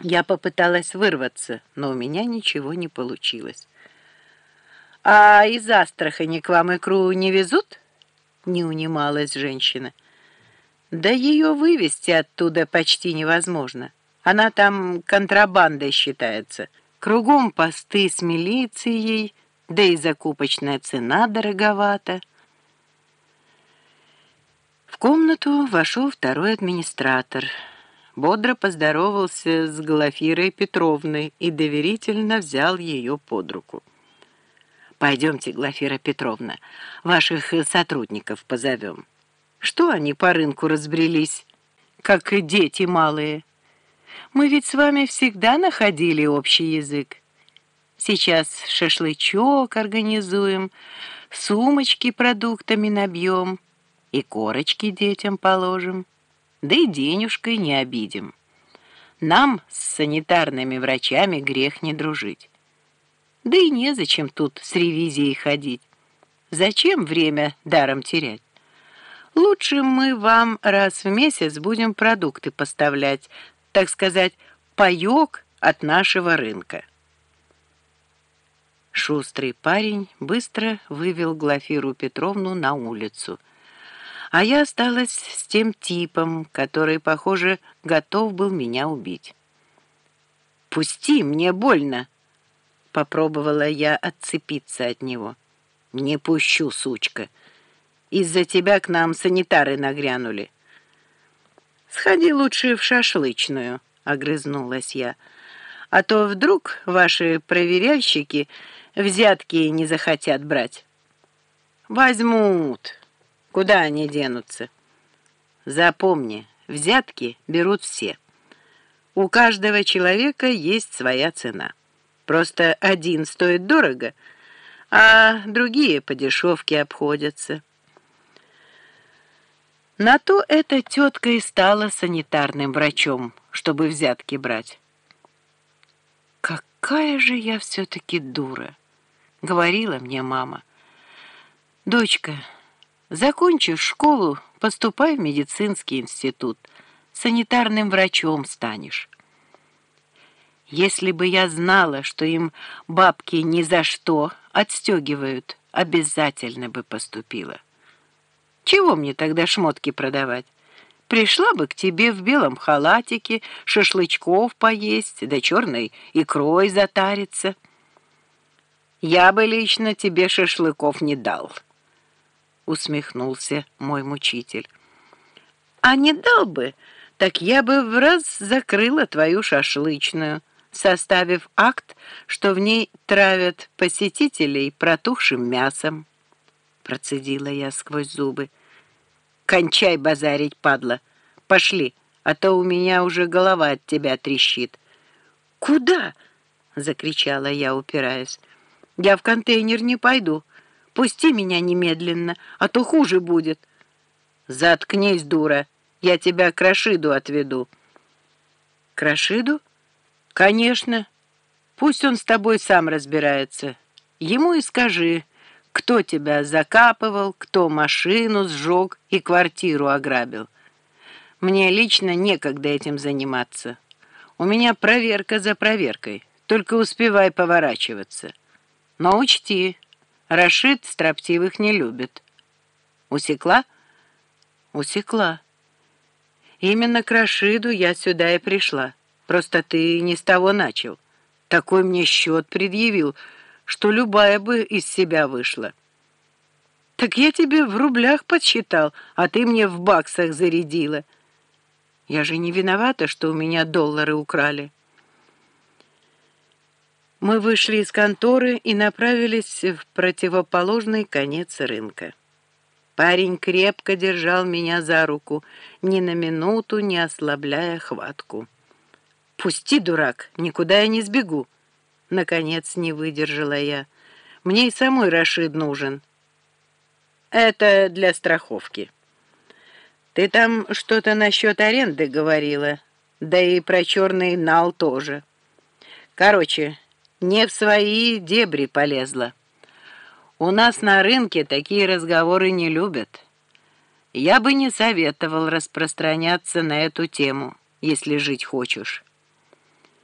Я попыталась вырваться, но у меня ничего не получилось. «А из Астрахани к вам икру не везут?» — не унималась женщина. «Да ее вывести оттуда почти невозможно. Она там контрабандой считается. Кругом посты с милицией, да и закупочная цена дороговата». В комнату вошел второй администратор — бодро поздоровался с Глафирой Петровной и доверительно взял ее под руку. «Пойдемте, Глафира Петровна, ваших сотрудников позовем. Что они по рынку разбрелись, как дети малые? Мы ведь с вами всегда находили общий язык. Сейчас шашлычок организуем, сумочки продуктами набьем и корочки детям положим» да и денежкой не обидим. Нам с санитарными врачами грех не дружить. Да и незачем тут с ревизией ходить. Зачем время даром терять? Лучше мы вам раз в месяц будем продукты поставлять, так сказать, паёк от нашего рынка. Шустрый парень быстро вывел Глафиру Петровну на улицу — а я осталась с тем типом, который, похоже, готов был меня убить. «Пусти, мне больно!» — попробовала я отцепиться от него. «Не пущу, сучка! Из-за тебя к нам санитары нагрянули!» «Сходи лучше в шашлычную», — огрызнулась я. «А то вдруг ваши проверяльщики взятки не захотят брать». «Возьмут», Куда они денутся? Запомни, взятки берут все. У каждого человека есть своя цена. Просто один стоит дорого, а другие по дешевке обходятся. На то эта тетка и стала санитарным врачом, чтобы взятки брать. «Какая же я все-таки дура!» — говорила мне мама. «Дочка, Закончишь школу, поступай в медицинский институт. Санитарным врачом станешь. Если бы я знала, что им бабки ни за что отстегивают, обязательно бы поступила. Чего мне тогда шмотки продавать? Пришла бы к тебе в белом халатике, шашлычков поесть, да черной икрой затариться. Я бы лично тебе шашлыков не дал» усмехнулся мой мучитель. А не дал бы, так я бы в раз закрыла твою шашлычную, составив акт, что в ней травят посетителей протухшим мясом. Процедила я сквозь зубы. Кончай базарить, падла. Пошли, а то у меня уже голова от тебя трещит. Куда? закричала я, упираясь. Я в контейнер не пойду. Пусти меня немедленно, а то хуже будет. Заткнись, дура, я тебя к Рашиду отведу. К Рашиду? Конечно. Пусть он с тобой сам разбирается. Ему и скажи, кто тебя закапывал, кто машину сжег и квартиру ограбил. Мне лично некогда этим заниматься. У меня проверка за проверкой, только успевай поворачиваться. Но учти, Рашид строптивых не любит. Усекла? Усекла. Именно к Рашиду я сюда и пришла. Просто ты не с того начал. Такой мне счет предъявил, что любая бы из себя вышла. Так я тебе в рублях подсчитал, а ты мне в баксах зарядила. Я же не виновата, что у меня доллары украли. Мы вышли из конторы и направились в противоположный конец рынка. Парень крепко держал меня за руку, ни на минуту не ослабляя хватку. «Пусти, дурак, никуда я не сбегу!» Наконец не выдержала я. «Мне и самой Рашид нужен». «Это для страховки». «Ты там что-то насчет аренды говорила, да и про черный нал тоже. Короче, не в свои дебри полезла. У нас на рынке такие разговоры не любят. Я бы не советовал распространяться на эту тему, если жить хочешь».